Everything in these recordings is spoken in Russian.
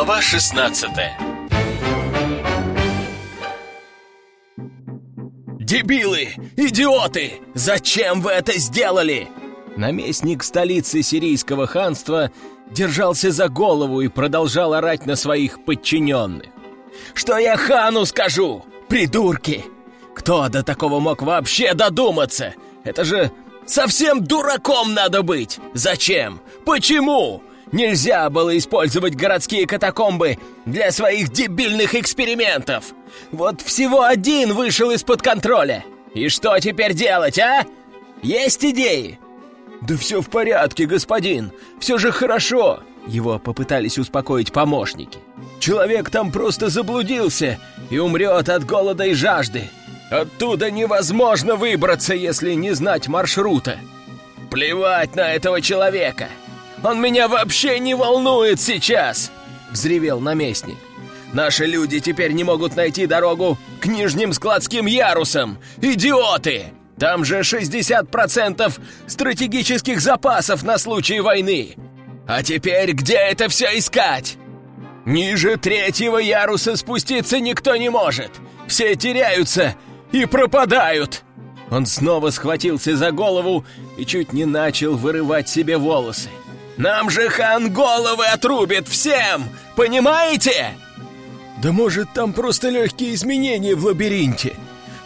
Глава 16 «Дебилы! Идиоты! Зачем вы это сделали?» Наместник столицы сирийского ханства держался за голову и продолжал орать на своих подчиненных. «Что я хану скажу? Придурки! Кто до такого мог вообще додуматься? Это же совсем дураком надо быть! Зачем? Почему? Нельзя было использовать городские катакомбы для своих дебильных экспериментов! Вот всего один вышел из-под контроля! И что теперь делать, а? Есть идеи?» «Да все в порядке, господин! Все же хорошо!» Его попытались успокоить помощники. «Человек там просто заблудился и умрет от голода и жажды. Оттуда невозможно выбраться, если не знать маршрута. Плевать на этого человека! Он меня вообще не волнует сейчас!» Взревел наместник. «Наши люди теперь не могут найти дорогу к нижним складским ярусам! Идиоты! Там же 60% стратегических запасов на случай войны! А теперь где это все искать? Ниже третьего яруса спуститься никто не может! Все теряются и пропадают!» Он снова схватился за голову и чуть не начал вырывать себе волосы. «Нам же хан головы отрубит всем! Понимаете?» «Да может, там просто легкие изменения в лабиринте?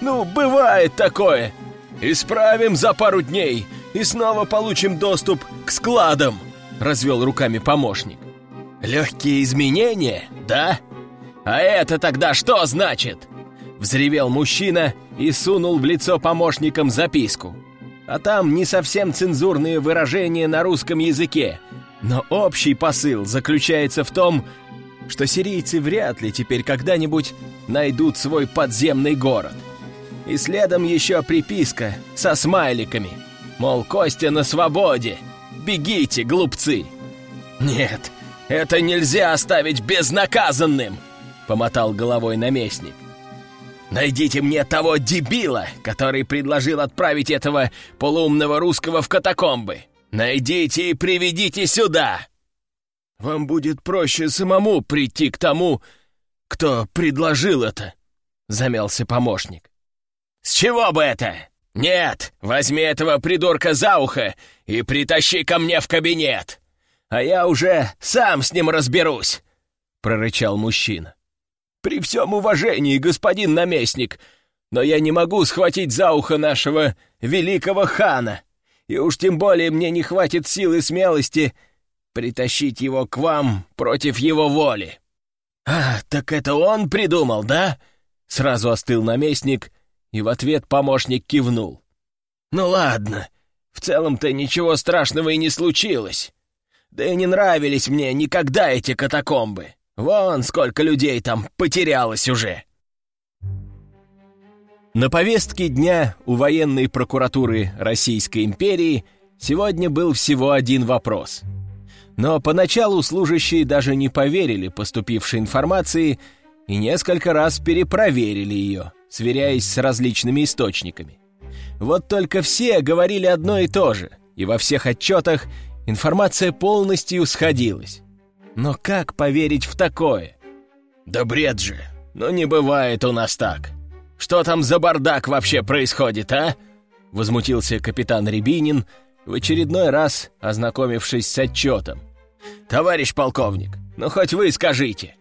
Ну, бывает такое!» «Исправим за пару дней и снова получим доступ к складам», — развел руками помощник. «Легкие изменения, да? А это тогда что значит?» Взревел мужчина и сунул в лицо помощникам записку. А там не совсем цензурные выражения на русском языке, но общий посыл заключается в том, что сирийцы вряд ли теперь когда-нибудь найдут свой подземный город. И следом еще приписка со смайликами. Мол, Костя на свободе. Бегите, глупцы. Нет, это нельзя оставить безнаказанным, помотал головой наместник. Найдите мне того дебила, который предложил отправить этого полуумного русского в катакомбы. Найдите и приведите сюда. Вам будет проще самому прийти к тому, кто предложил это, замялся помощник. «С чего бы это? Нет, возьми этого придурка за ухо и притащи ко мне в кабинет, а я уже сам с ним разберусь!» — прорычал мужчина. «При всем уважении, господин наместник, но я не могу схватить за ухо нашего великого хана, и уж тем более мне не хватит сил и смелости притащить его к вам против его воли». «А, так это он придумал, да?» — сразу остыл наместник — и в ответ помощник кивнул. «Ну ладно, в целом-то ничего страшного и не случилось. Да и не нравились мне никогда эти катакомбы. Вон сколько людей там потерялось уже». На повестке дня у военной прокуратуры Российской империи сегодня был всего один вопрос. Но поначалу служащие даже не поверили поступившей информации и несколько раз перепроверили ее – сверяясь с различными источниками. Вот только все говорили одно и то же, и во всех отчетах информация полностью сходилась. Но как поверить в такое? Да бред же, ну не бывает у нас так. Что там за бардак вообще происходит, а? Возмутился капитан Рябинин, в очередной раз ознакомившись с отчетом. «Товарищ полковник, ну хоть вы скажите».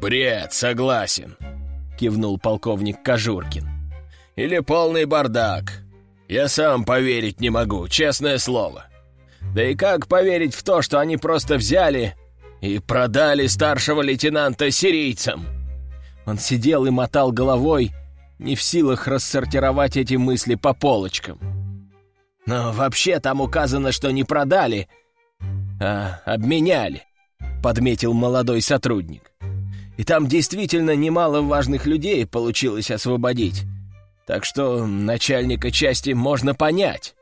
«Бред, согласен», — кивнул полковник Кожуркин. «Или полный бардак. Я сам поверить не могу, честное слово. Да и как поверить в то, что они просто взяли и продали старшего лейтенанта сирийцам?» Он сидел и мотал головой, не в силах рассортировать эти мысли по полочкам. «Но вообще там указано, что не продали, а обменяли», — подметил молодой сотрудник. И там действительно немало важных людей получилось освободить. Так что начальника части можно понять.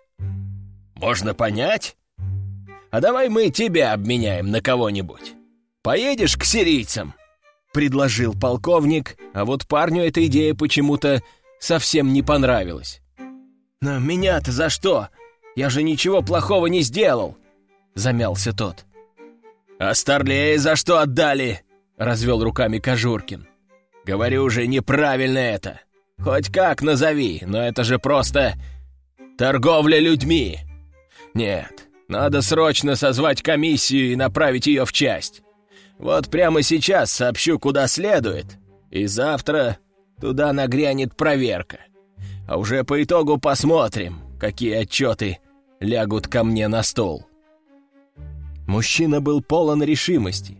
Можно понять? А давай мы тебя обменяем на кого-нибудь. Поедешь к сирийцам?» Предложил полковник, а вот парню эта идея почему-то совсем не понравилась. «Но меня-то за что? Я же ничего плохого не сделал!» Замялся тот. «А Старлея за что отдали?» — развел руками Кожуркин. «Говорю же, неправильно это. Хоть как назови, но это же просто торговля людьми. Нет, надо срочно созвать комиссию и направить ее в часть. Вот прямо сейчас сообщу, куда следует, и завтра туда нагрянет проверка. А уже по итогу посмотрим, какие отчеты лягут ко мне на стол». Мужчина был полон решимости,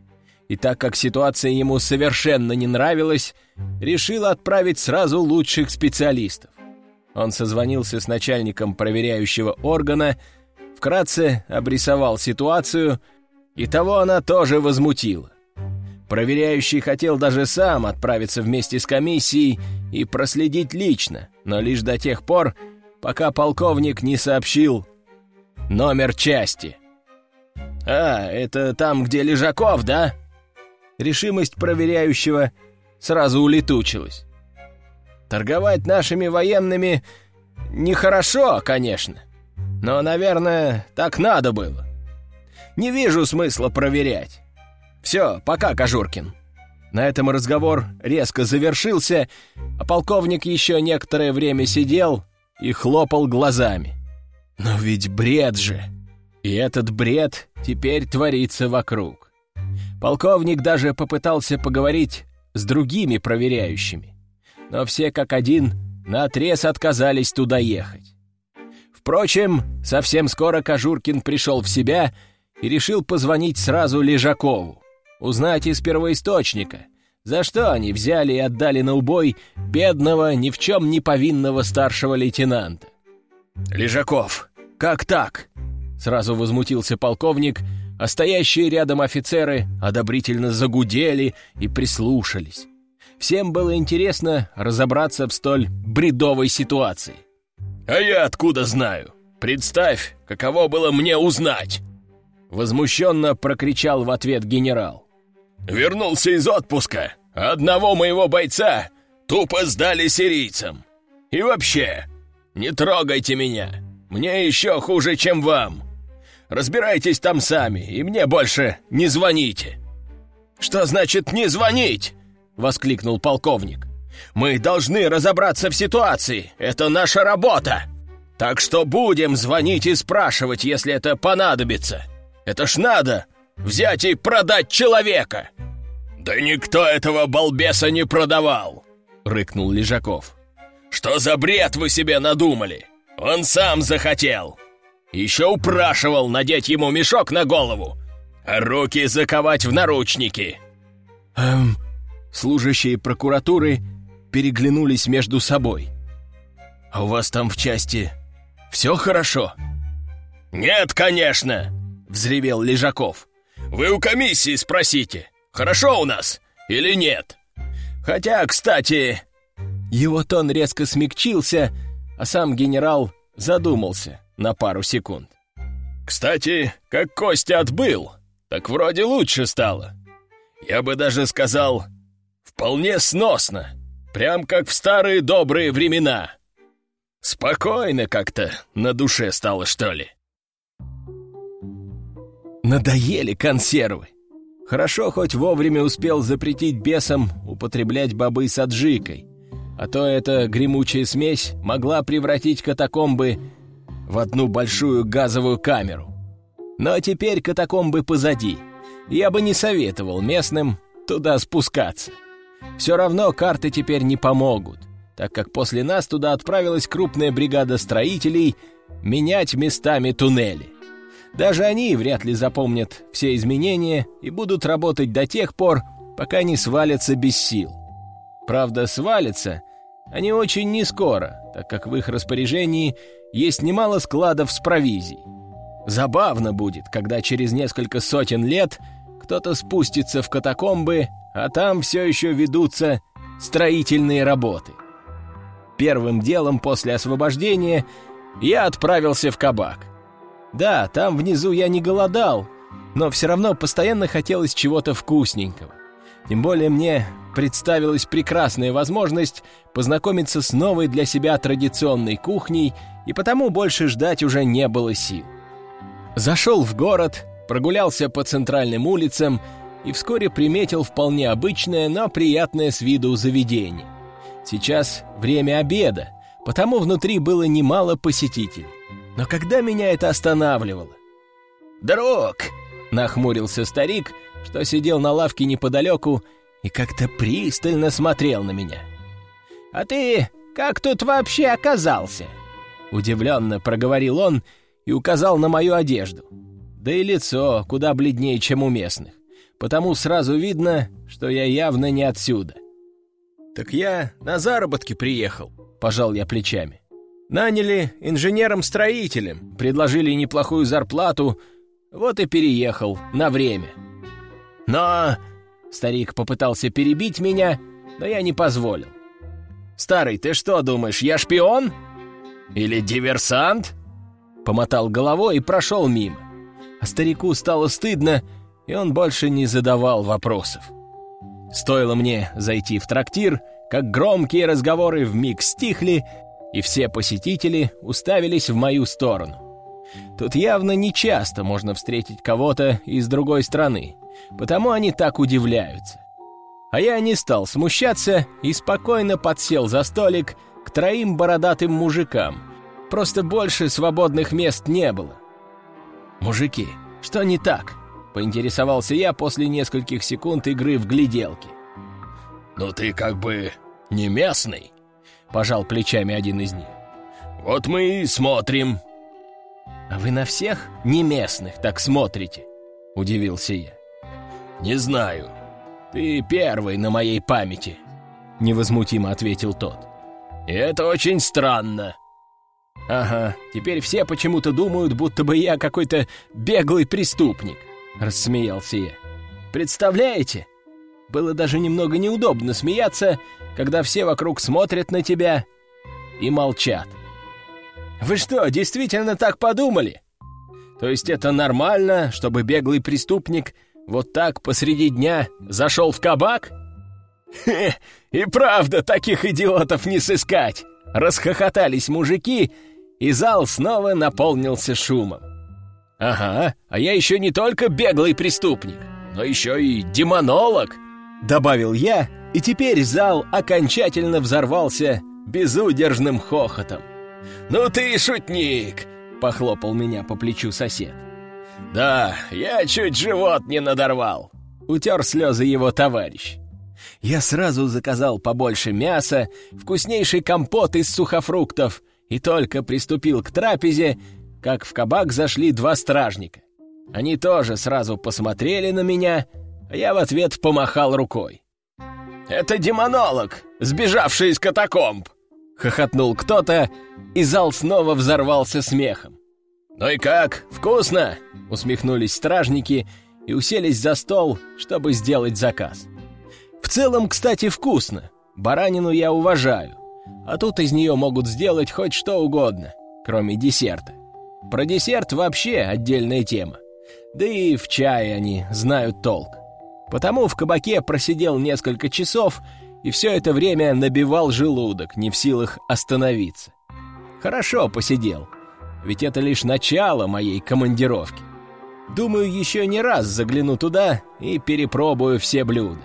и так как ситуация ему совершенно не нравилась, решил отправить сразу лучших специалистов. Он созвонился с начальником проверяющего органа, вкратце обрисовал ситуацию, и того она тоже возмутила. Проверяющий хотел даже сам отправиться вместе с комиссией и проследить лично, но лишь до тех пор, пока полковник не сообщил номер части. «А, это там, где Лежаков, да?» Решимость проверяющего сразу улетучилась. Торговать нашими военными нехорошо, конечно, но, наверное, так надо было. Не вижу смысла проверять. Все, пока, Кожуркин. На этом разговор резко завершился, а полковник еще некоторое время сидел и хлопал глазами. Но ведь бред же! И этот бред теперь творится вокруг. Полковник даже попытался поговорить с другими проверяющими, но все как один наотрез отказались туда ехать. Впрочем, совсем скоро Кожуркин пришел в себя и решил позвонить сразу Лежакову, узнать из первоисточника, за что они взяли и отдали на убой бедного, ни в чем не повинного старшего лейтенанта. «Лежаков, как так?» Сразу возмутился полковник, а стоящие рядом офицеры одобрительно загудели и прислушались. Всем было интересно разобраться в столь бредовой ситуации. «А я откуда знаю? Представь, каково было мне узнать!» Возмущенно прокричал в ответ генерал. «Вернулся из отпуска. Одного моего бойца тупо сдали сирийцам. И вообще, не трогайте меня. Мне еще хуже, чем вам. Разбирайтесь там сами, и мне больше не звоните». «Что значит «не звонить»?» — воскликнул полковник. «Мы должны разобраться в ситуации. Это наша работа. Так что будем звонить и спрашивать, если это понадобится. Это ж надо взять и продать человека!» «Да никто этого балбеса не продавал!» — рыкнул Лежаков. «Что за бред вы себе надумали? Он сам захотел!» Еще упрашивал надеть ему мешок на голову, а руки заковать в наручники. Эм, служащие прокуратуры переглянулись между собой. «А у вас там в части все хорошо?» «Нет, конечно!» — взревел Лежаков. «Вы у комиссии спросите, хорошо у нас или нет? Хотя, кстати...» Его тон резко смягчился, а сам генерал задумался на пару секунд. «Кстати, как Костя отбыл, так вроде лучше стало. Я бы даже сказал, вполне сносно, прям как в старые добрые времена. Спокойно как-то на душе стало, что ли». Надоели консервы. Хорошо хоть вовремя успел запретить бесам употреблять бобы с аджикой, а то эта гремучая смесь могла превратить катакомбы в одну большую газовую камеру. Но теперь катакомбы позади. Я бы не советовал местным туда спускаться. Все равно карты теперь не помогут, так как после нас туда отправилась крупная бригада строителей менять местами туннели. Даже они вряд ли запомнят все изменения и будут работать до тех пор, пока не свалятся без сил. Правда, свалятся они очень не скоро, так как в их распоряжении есть немало складов с провизией. Забавно будет, когда через несколько сотен лет кто-то спустится в катакомбы, а там все еще ведутся строительные работы. Первым делом после освобождения я отправился в кабак. Да, там внизу я не голодал, но все равно постоянно хотелось чего-то вкусненького. Тем более мне представилась прекрасная возможность познакомиться с новой для себя традиционной кухней, и потому больше ждать уже не было сил. Зашел в город, прогулялся по центральным улицам и вскоре приметил вполне обычное, но приятное с виду заведение. Сейчас время обеда, потому внутри было немало посетителей. Но когда меня это останавливало? «Друг!» — нахмурился старик, что сидел на лавке неподалеку и как-то пристально смотрел на меня. «А ты как тут вообще оказался?» Удивленно проговорил он и указал на мою одежду. Да и лицо куда бледнее, чем у местных. Потому сразу видно, что я явно не отсюда. «Так я на заработки приехал», — пожал я плечами. «Наняли инженером-строителем, предложили неплохую зарплату, вот и переехал на время». «Но...» — старик попытался перебить меня, но я не позволил. «Старый, ты что думаешь, я шпион? Или диверсант?» Помотал головой и прошел мимо. А старику стало стыдно, и он больше не задавал вопросов. Стоило мне зайти в трактир, как громкие разговоры вмиг стихли, и все посетители уставились в мою сторону. Тут явно не часто можно встретить кого-то из другой страны, потому они так удивляются. А я не стал смущаться и спокойно подсел за столик к троим бородатым мужикам. Просто больше свободных мест не было. «Мужики, что не так?» — поинтересовался я после нескольких секунд игры в гляделки. «Ну ты как бы не местный», — пожал плечами один из них. «Вот мы и смотрим». «А вы на всех не местных так смотрите?» — удивился я. «Не знаю. Ты первый на моей памяти», — невозмутимо ответил тот. «И это очень странно». «Ага, теперь все почему-то думают, будто бы я какой-то беглый преступник», — рассмеялся я. «Представляете? Было даже немного неудобно смеяться, когда все вокруг смотрят на тебя и молчат. Вы что, действительно так подумали? То есть это нормально, чтобы беглый преступник вот так посреди дня зашел в кабак? Хе, и правда таких идиотов не сыскать! Расхохотались мужики, и зал снова наполнился шумом. «Ага, а я еще не только беглый преступник, но еще и демонолог!» Добавил я, и теперь зал окончательно взорвался безудержным хохотом. «Ну ты шутник!» — похлопал меня по плечу сосед. «Да, я чуть живот не надорвал!» — утер слезы его товарищ. Я сразу заказал побольше мяса, вкуснейший компот из сухофруктов и только приступил к трапезе, как в кабак зашли два стражника. Они тоже сразу посмотрели на меня — а я в ответ помахал рукой. «Это демонолог, сбежавший из катакомб!» — хохотнул кто-то, и зал снова взорвался смехом. «Ну и как, вкусно?» — усмехнулись стражники и уселись за стол, чтобы сделать заказ. «В целом, кстати, вкусно. Баранину я уважаю, а тут из нее могут сделать хоть что угодно, кроме десерта. Про десерт вообще отдельная тема. Да и в чае они знают толк. Потому в кабаке просидел несколько часов и все это время набивал желудок, не в силах остановиться. Хорошо посидел, ведь это лишь начало моей командировки. Думаю, еще не раз загляну туда и перепробую все блюда.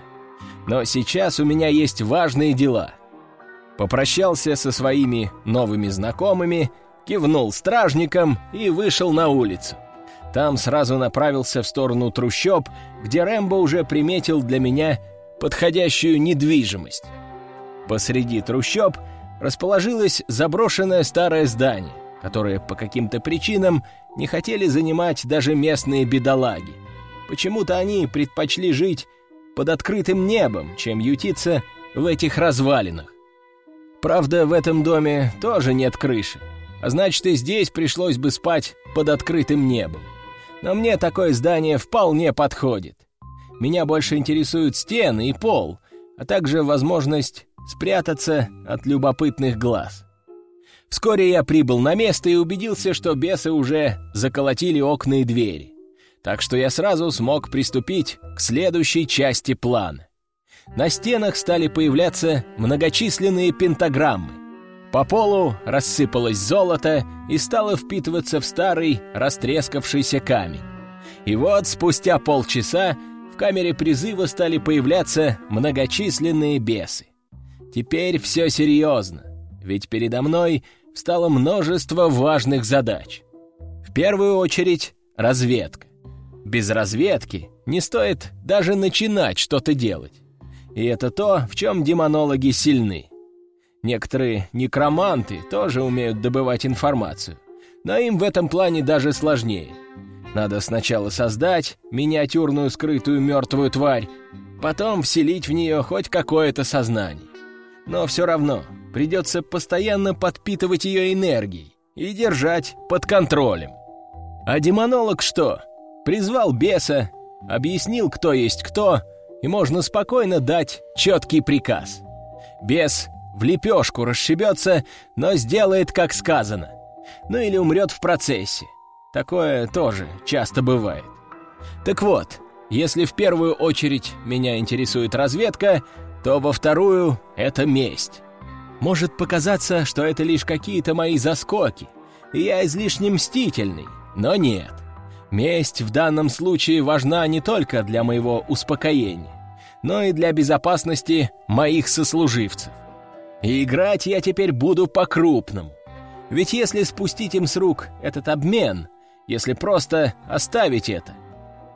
Но сейчас у меня есть важные дела. Попрощался со своими новыми знакомыми, кивнул стражникам и вышел на улицу. Там сразу направился в сторону трущоб, где Рэмбо уже приметил для меня подходящую недвижимость. Посреди трущоб расположилось заброшенное старое здание, которое по каким-то причинам не хотели занимать даже местные бедолаги. Почему-то они предпочли жить под открытым небом, чем ютиться в этих развалинах. Правда, в этом доме тоже нет крыши, а значит и здесь пришлось бы спать под открытым небом но мне такое здание вполне подходит. Меня больше интересуют стены и пол, а также возможность спрятаться от любопытных глаз. Вскоре я прибыл на место и убедился, что бесы уже заколотили окна и двери. Так что я сразу смог приступить к следующей части плана. На стенах стали появляться многочисленные пентаграммы. По полу рассыпалось золото и стало впитываться в старый растрескавшийся камень. И вот спустя полчаса в камере призыва стали появляться многочисленные бесы. Теперь все серьезно, ведь передо мной встало множество важных задач. В первую очередь разведка. Без разведки не стоит даже начинать что-то делать. И это то, в чем демонологи сильны. Некоторые некроманты тоже умеют добывать информацию, но им в этом плане даже сложнее. Надо сначала создать миниатюрную скрытую мертвую тварь, потом вселить в нее хоть какое-то сознание. Но все равно придется постоянно подпитывать ее энергией и держать под контролем. А демонолог что? Призвал беса, объяснил, кто есть кто, и можно спокойно дать четкий приказ. Бес в лепешку расшибется, но сделает, как сказано. Ну или умрет в процессе. Такое тоже часто бывает. Так вот, если в первую очередь меня интересует разведка, то во вторую — это месть. Может показаться, что это лишь какие-то мои заскоки, и я излишне мстительный, но нет. Месть в данном случае важна не только для моего успокоения, но и для безопасности моих сослуживцев. И играть я теперь буду по-крупному. Ведь если спустить им с рук этот обмен, если просто оставить это,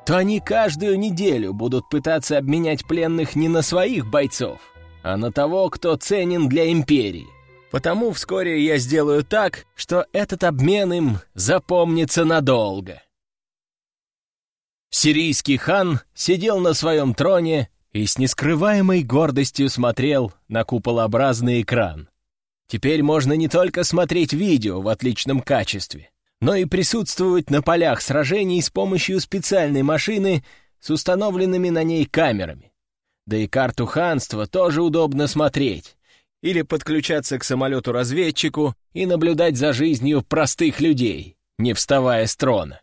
то они каждую неделю будут пытаться обменять пленных не на своих бойцов, а на того, кто ценен для империи. Потому вскоре я сделаю так, что этот обмен им запомнится надолго. Сирийский хан сидел на своем троне и с нескрываемой гордостью смотрел на куполообразный экран. Теперь можно не только смотреть видео в отличном качестве, но и присутствовать на полях сражений с помощью специальной машины с установленными на ней камерами. Да и карту ханства тоже удобно смотреть. Или подключаться к самолету-разведчику и наблюдать за жизнью простых людей, не вставая с трона.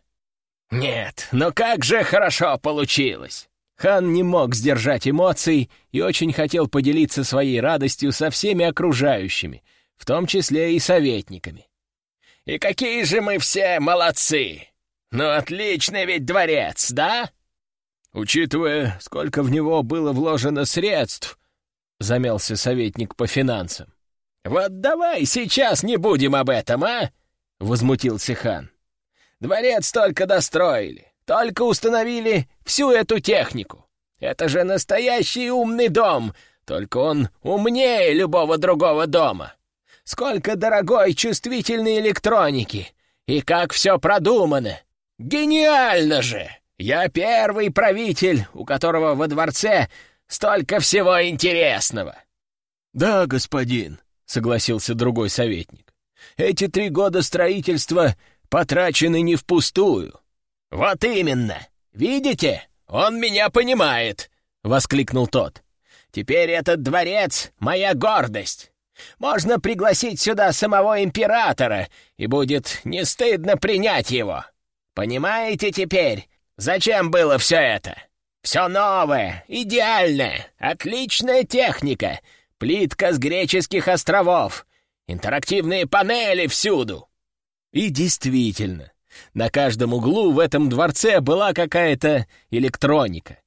Нет, но как же хорошо получилось! Хан не мог сдержать эмоций и очень хотел поделиться своей радостью со всеми окружающими, в том числе и советниками. «И какие же мы все молодцы! Ну, отличный ведь дворец, да?» «Учитывая, сколько в него было вложено средств», — замялся советник по финансам. «Вот давай сейчас не будем об этом, а?» — возмутился хан. «Дворец только достроили. Только установили всю эту технику. Это же настоящий умный дом, только он умнее любого другого дома. Сколько дорогой чувствительной электроники! И как все продумано! Гениально же! Я первый правитель, у которого во дворце столько всего интересного!» «Да, господин», — согласился другой советник. «Эти три года строительства потрачены не впустую. «Вот именно! Видите? Он меня понимает!» — воскликнул тот. «Теперь этот дворец — моя гордость. Можно пригласить сюда самого императора, и будет не стыдно принять его. Понимаете теперь, зачем было все это? Все новое, идеальное, отличная техника, плитка с греческих островов, интерактивные панели всюду». И действительно, на каждом углу в этом дворце была какая-то электроника.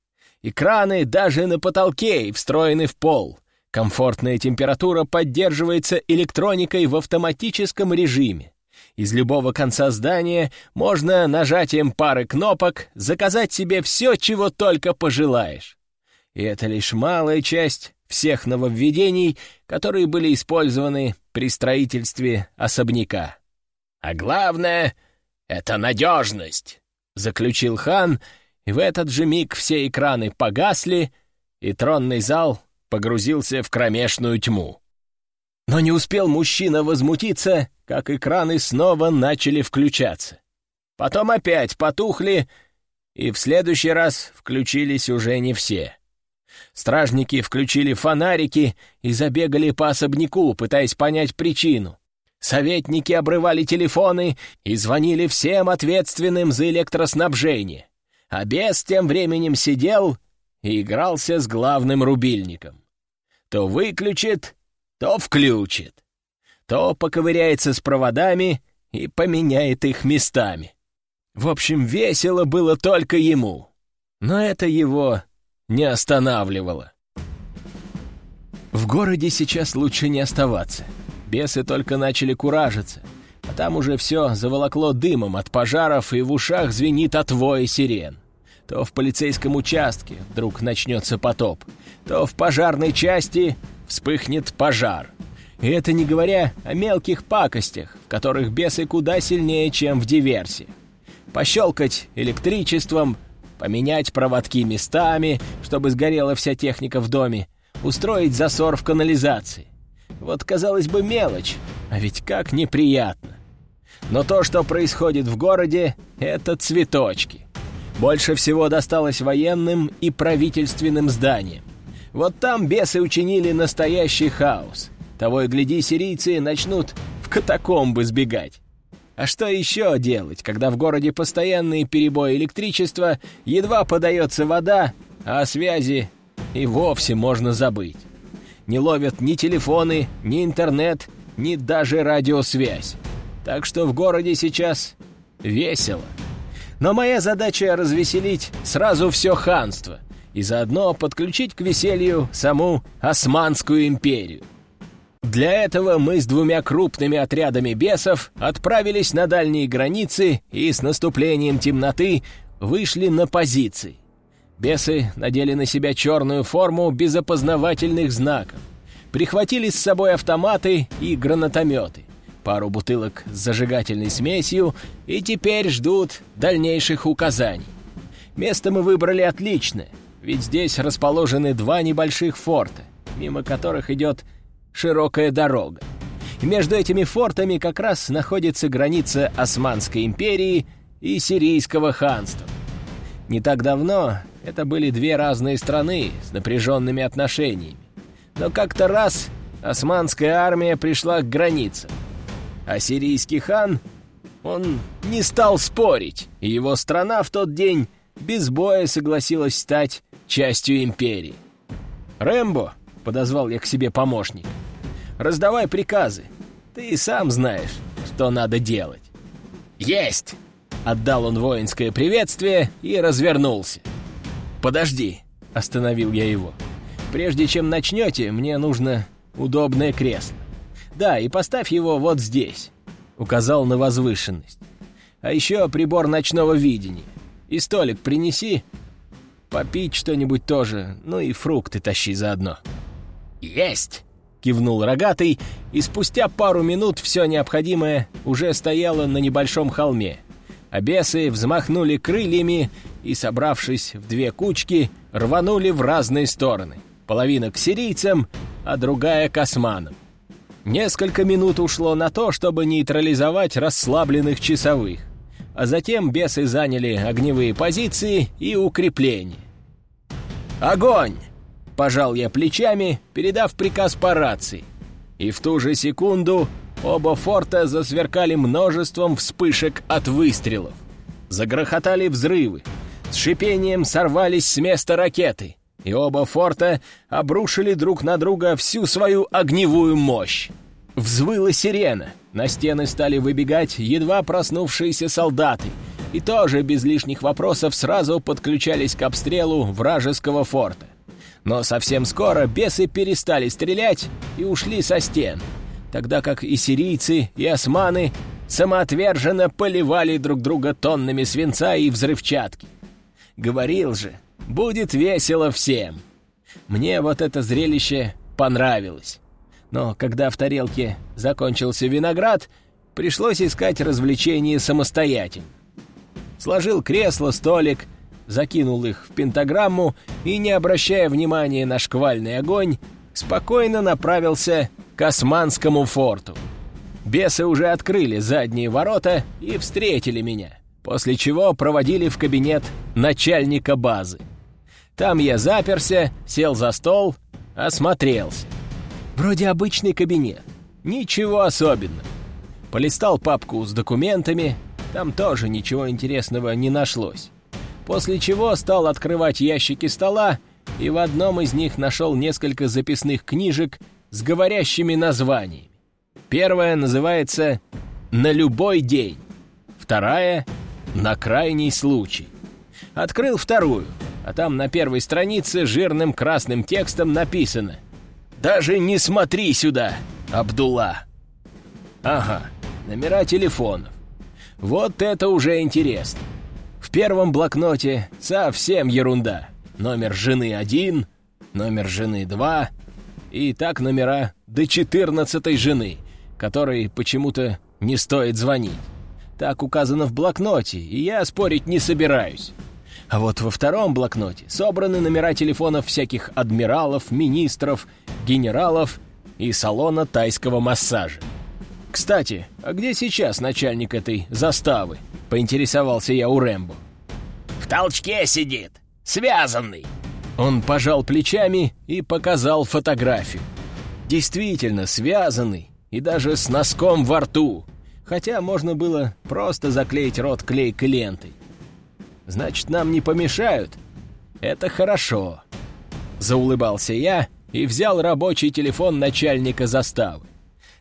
Экраны даже на потолке и встроены в пол. Комфортная температура поддерживается электроникой в автоматическом режиме. Из любого конца здания можно нажатием пары кнопок заказать себе все, чего только пожелаешь. И это лишь малая часть всех нововведений, которые были использованы при строительстве особняка. А главное — «Это надежность!» — заключил хан, и в этот же миг все экраны погасли, и тронный зал погрузился в кромешную тьму. Но не успел мужчина возмутиться, как экраны снова начали включаться. Потом опять потухли, и в следующий раз включились уже не все. Стражники включили фонарики и забегали по особняку, пытаясь понять причину. Советники обрывали телефоны и звонили всем ответственным за электроснабжение. А бес тем временем сидел и игрался с главным рубильником. То выключит, то включит. То поковыряется с проводами и поменяет их местами. В общем, весело было только ему. Но это его не останавливало. В городе сейчас лучше не оставаться. Бесы только начали куражиться, а там уже все заволокло дымом от пожаров, и в ушах звенит от воя сирен. То в полицейском участке вдруг начнется потоп, то в пожарной части вспыхнет пожар. И это не говоря о мелких пакостях, в которых бесы куда сильнее, чем в диверсии. Пощелкать электричеством, поменять проводки местами, чтобы сгорела вся техника в доме, устроить засор в канализации. Вот, казалось бы, мелочь, а ведь как неприятно. Но то, что происходит в городе, — это цветочки. Больше всего досталось военным и правительственным зданиям. Вот там бесы учинили настоящий хаос. Того и гляди, сирийцы начнут в катакомбы сбегать. А что еще делать, когда в городе постоянные перебои электричества, едва подается вода, а о связи и вовсе можно забыть. Не ловят ни телефоны, ни интернет, ни даже радиосвязь. Так что в городе сейчас весело. Но моя задача — развеселить сразу все ханство и заодно подключить к веселью саму Османскую империю. Для этого мы с двумя крупными отрядами бесов отправились на дальние границы и с наступлением темноты вышли на позиции. Бесы надели на себя черную форму без опознавательных знаков, прихватили с собой автоматы и гранатометы, пару бутылок с зажигательной смесью и теперь ждут дальнейших указаний. Место мы выбрали отличное, ведь здесь расположены два небольших форта, мимо которых идет широкая дорога. Между этими фортами как раз находится граница Османской империи и Сирийского ханства. Не так давно это были две разные страны с напряженными отношениями. Но как-то раз османская армия пришла к границе. А сирийский хан, он не стал спорить, и его страна в тот день без боя согласилась стать частью империи. «Рэмбо», — подозвал я к себе помощник, — Раздавай приказы. Ты и сам знаешь, что надо делать». «Есть!» — отдал он воинское приветствие и развернулся. «Подожди», — остановил я его. «Прежде чем начнете, мне нужно удобное кресло. Да, и поставь его вот здесь», — указал на возвышенность. «А еще прибор ночного видения. И столик принеси. Попить что-нибудь тоже, ну и фрукты тащи заодно». «Есть!» кивнул рогатый, и спустя пару минут все необходимое уже стояло на небольшом холме. А бесы взмахнули крыльями и, собравшись в две кучки, рванули в разные стороны. Половина к сирийцам, а другая к османам. Несколько минут ушло на то, чтобы нейтрализовать расслабленных часовых, а затем бесы заняли огневые позиции и укрепления. «Огонь!» Пожал я плечами, передав приказ по рации. И в ту же секунду оба форта засверкали множеством вспышек от выстрелов. Загрохотали взрывы. С шипением сорвались с места ракеты. И оба форта обрушили друг на друга всю свою огневую мощь. Взвыла сирена. На стены стали выбегать едва проснувшиеся солдаты. И тоже без лишних вопросов сразу подключались к обстрелу вражеского форта. Но совсем скоро бесы перестали стрелять и ушли со стен, тогда как и сирийцы, и османы самоотверженно поливали друг друга тоннами свинца и взрывчатки. Говорил же, будет весело всем. Мне вот это зрелище понравилось. Но когда в тарелке закончился виноград, пришлось искать развлечения самостоятельно. Сложил кресло, столик — закинул их в пентаграмму и, не обращая внимания на шквальный огонь, спокойно направился к Османскому форту. Бесы уже открыли задние ворота и встретили меня, после чего проводили в кабинет начальника базы. Там я заперся, сел за стол, осмотрелся. Вроде обычный кабинет, ничего особенного. Полистал папку с документами, там тоже ничего интересного не нашлось после чего стал открывать ящики стола и в одном из них нашел несколько записных книжек с говорящими названиями. Первая называется «На любой день», вторая На крайний случай. Открыл вторую, а там на первой странице жирным красным текстом написано «Даже не смотри сюда, Абдулла!» Ага, номера телефонов. Вот это уже интересно. В первом блокноте совсем ерунда. Номер жены один, номер жены два, и так номера до четырнадцатой жены, которой почему-то не стоит звонить. Так указано в блокноте, и я спорить не собираюсь. А вот во втором блокноте собраны номера телефонов всяких адмиралов, министров, генералов и салона тайского массажа. «Кстати, а где сейчас начальник этой заставы?» — поинтересовался я у Рэмбо. «В толчке сидит, связанный». Он пожал плечами и показал фотографию. Действительно, связанный и даже с носком во рту, хотя можно было просто заклеить рот клейкой лентой. Значит, нам не помешают? Это хорошо. Заулыбался я и взял рабочий телефон начальника заставы.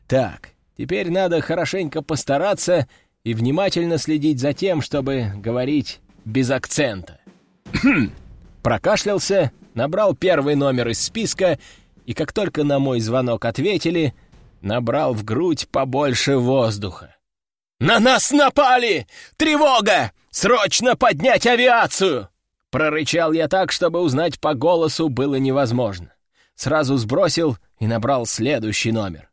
Так, теперь надо хорошенько постараться и внимательно следить за тем, чтобы говорить без акцента. Прокашлялся, набрал первый номер из списка, и как только на мой звонок ответили, набрал в грудь побольше воздуха. «На нас напали! Тревога! Срочно поднять авиацию!» Прорычал я так, чтобы узнать по голосу было невозможно. Сразу сбросил и набрал следующий номер.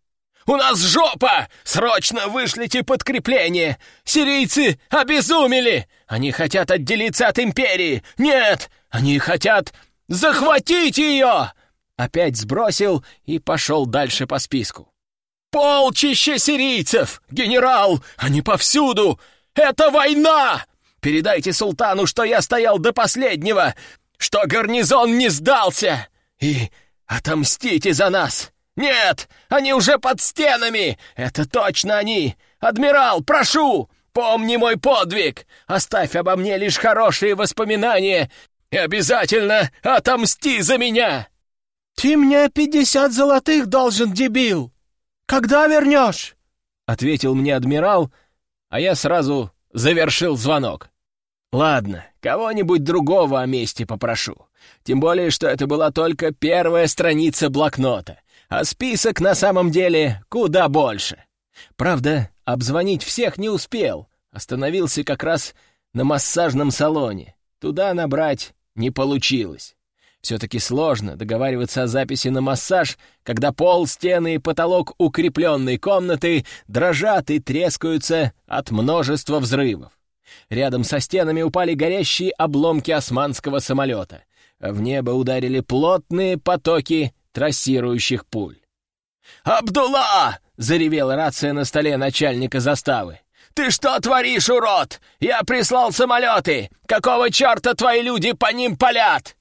«У нас жопа! Срочно вышлите подкрепление! Сирийцы обезумели! Они хотят отделиться от империи! Нет! Они хотят захватить ее!» Опять сбросил и пошел дальше по списку. «Полчища сирийцев! Генерал! Они повсюду! Это война! Передайте султану, что я стоял до последнего, что гарнизон не сдался! И отомстите за нас! Нет, они уже под стенами! Это точно они! Адмирал, прошу! Помни мой подвиг! Оставь обо мне лишь хорошие воспоминания и обязательно отомсти за меня!» «Ты мне пятьдесят золотых должен, дебил!» Когда вернешь?» — ответил мне адмирал, а я сразу завершил звонок. «Ладно, кого-нибудь другого о месте попрошу. Тем более, что это была только первая страница блокнота, а список на самом деле куда больше. Правда, обзвонить всех не успел, остановился как раз на массажном салоне. Туда набрать не получилось. Все-таки сложно договариваться о записи на массаж, когда пол, стены и потолок укрепленной комнаты дрожат и трескаются от множества взрывов. Рядом со стенами упали горящие обломки османского самолета. В небо ударили плотные потоки трассирующих пуль. «Абдулла!» — заревела рация на столе начальника заставы. «Ты что творишь, урод? Я прислал самолеты! Какого черта твои люди по ним палят?»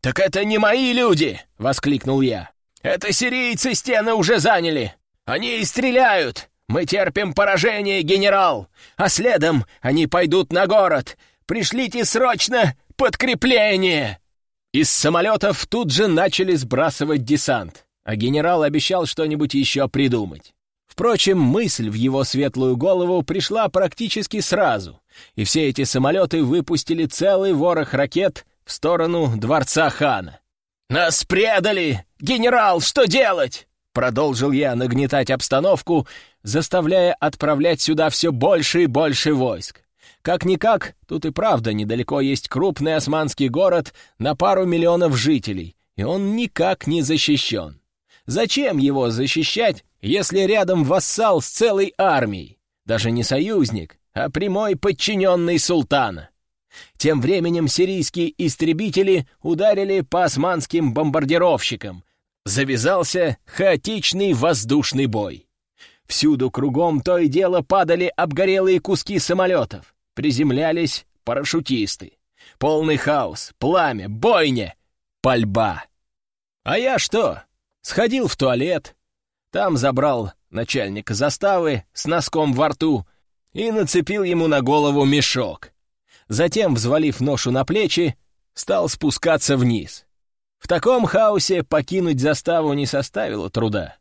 «Так это не мои люди!» — воскликнул я. «Это сирийцы стены уже заняли! Они и стреляют! Мы терпим поражение, генерал! А следом они пойдут на город! Пришлите срочно подкрепление!» Из самолетов тут же начали сбрасывать десант, а генерал обещал что-нибудь еще придумать. Впрочем, мысль в его светлую голову пришла практически сразу, и все эти самолеты выпустили целый ворох ракет в сторону дворца хана. «Нас предали! Генерал, что делать?» Продолжил я нагнетать обстановку, заставляя отправлять сюда все больше и больше войск. Как-никак, тут и правда недалеко есть крупный османский город на пару миллионов жителей, и он никак не защищен. Зачем его защищать, если рядом вассал с целой армией? Даже не союзник, а прямой подчиненный султана. Тем временем сирийские истребители ударили по османским бомбардировщикам. Завязался хаотичный воздушный бой. Всюду кругом то и дело падали обгорелые куски самолетов. Приземлялись парашютисты. Полный хаос, пламя, бойня, пальба. А я что? Сходил в туалет. Там забрал начальника заставы с носком во рту и нацепил ему на голову мешок. Затем, взвалив ношу на плечи, стал спускаться вниз. В таком хаосе покинуть заставу не составило труда.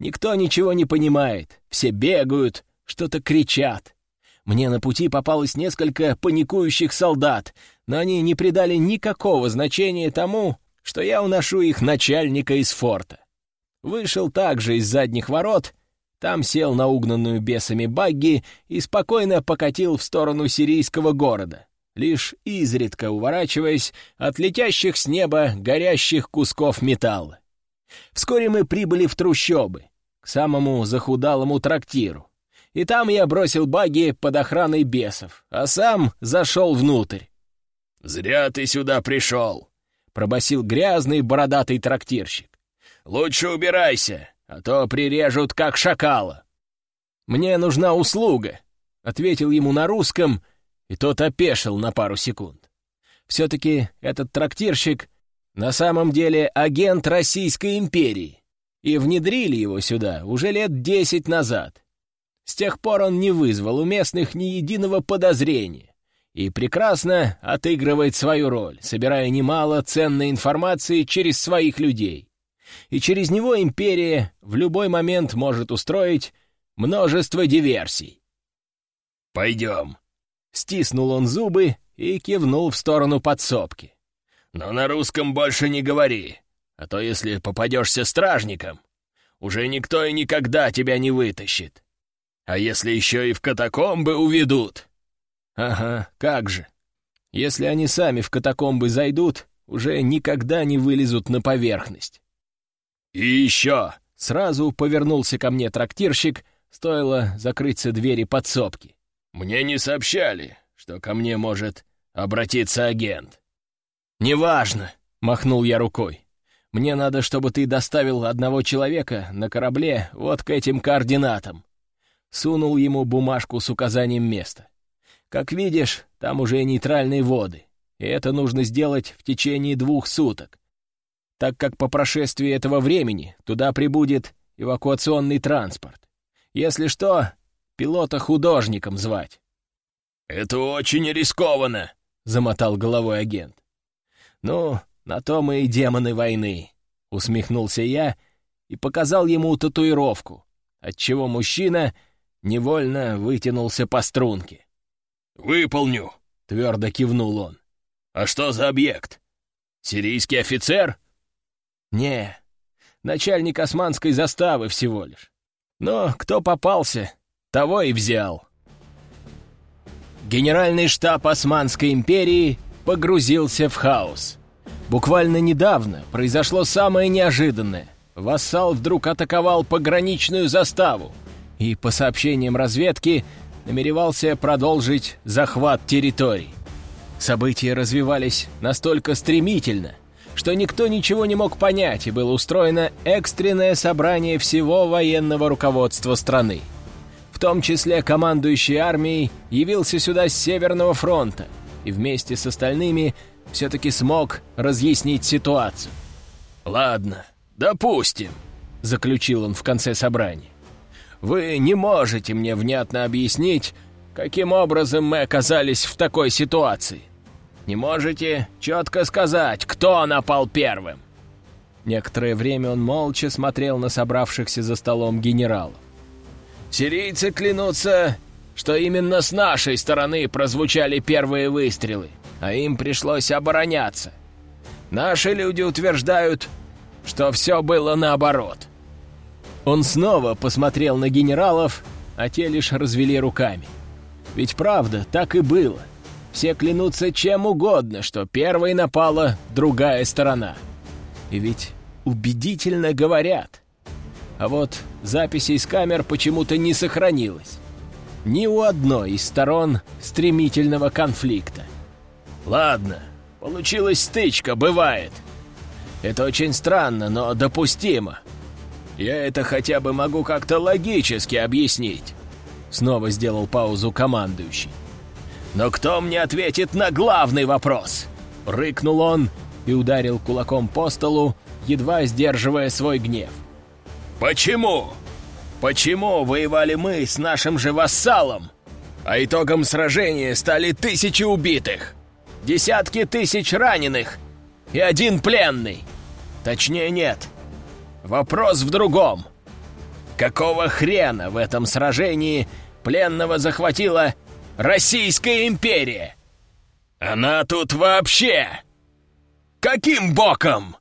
Никто ничего не понимает, все бегают, что-то кричат. Мне на пути попалось несколько паникующих солдат, но они не придали никакого значения тому, что я уношу их начальника из форта. Вышел также из задних ворот, там сел на угнанную бесами багги и спокойно покатил в сторону сирийского города, лишь изредка уворачиваясь от летящих с неба горящих кусков металла. Вскоре мы прибыли в трущобы, к самому захудалому трактиру. И там я бросил баги под охраной бесов, а сам зашел внутрь. «Зря ты сюда пришел», — пробасил грязный бородатый трактирщик. «Лучше убирайся, а то прирежут, как шакала». «Мне нужна услуга», — ответил ему на русском, и тот опешил на пару секунд. Все-таки этот трактирщик на самом деле агент Российской империи, и внедрили его сюда уже лет десять назад. С тех пор он не вызвал у местных ни единого подозрения и прекрасно отыгрывает свою роль, собирая немало ценной информации через своих людей. И через него империя в любой момент может устроить множество диверсий. «Пойдем», — стиснул он зубы и кивнул в сторону подсобки. «Но на русском больше не говори, а то если попадешься стражником, уже никто и никогда тебя не вытащит. А если еще и в катакомбы уведут?» «Ага, как же. Если они сами в катакомбы зайдут, уже никогда не вылезут на поверхность». «И еще!» — сразу повернулся ко мне трактирщик, стоило закрыться двери подсобки. «Мне не сообщали, что ко мне может обратиться агент». «Неважно», — махнул я рукой. «Мне надо, чтобы ты доставил одного человека на корабле вот к этим координатам сунул ему бумажку с указанием места. Как видишь, там уже нейтральные воды, и это нужно сделать в течение двух суток, так как по прошествии этого времени туда прибудет эвакуационный транспорт. Если что, пилота художником звать. «Это очень рискованно», — замотал головой агент. «Ну, на то мы и демоны войны», — усмехнулся я и показал ему татуировку, отчего мужчина невольно вытянулся по струнке. «Выполню», — твердо кивнул он. «А что за объект? Сирийский офицер?» «Не, начальник османской заставы всего лишь. Но кто попался, того и взял». Генеральный штаб Османской империи погрузился в хаос. Буквально недавно произошло самое неожиданное. Вассал вдруг атаковал пограничную заставу, и, по сообщениям разведки, намеревался продолжить захват территорий. События развивались настолько стремительно, что никто ничего не мог понять, и было устроено экстренное собрание всего военного руководства страны. В том числе командующий армией явился сюда с Северного фронта и вместе с остальными все-таки смог разъяснить ситуацию. «Ладно, допустим», — заключил он в конце собрания. Вы не можете мне внятно объяснить, каким образом мы оказались в такой ситуации. Не можете четко сказать, кто напал первым. Некоторое время он молча смотрел на собравшихся за столом генералов. Сирийцы клянутся, что именно с нашей стороны прозвучали первые выстрелы, а им пришлось обороняться. Наши люди утверждают, что все было наоборот. Он снова посмотрел на генералов, а те лишь развели руками. Ведь правда, так и было. Все клянутся чем угодно, что первой напала другая сторона. И ведь убедительно говорят. А вот записей с камер почему-то не сохранилось. Ни у одной из сторон стремительного конфликта. Ладно, получилась стычка, бывает. Это очень странно, но допустимо. Я это хотя бы могу как-то логически объяснить. Снова сделал паузу командующий. Но кто мне ответит на главный вопрос? Рыкнул он и ударил кулаком по столу, едва сдерживая свой гнев. Почему? Почему воевали мы с нашим же вассалом? А итогом сражения стали тысячи убитых, десятки тысяч раненых и один пленный. Точнее нет, Вопрос в другом. Какого хрена в этом сражении пленного захватило Российская империя. Она тут вообще... Каким боком?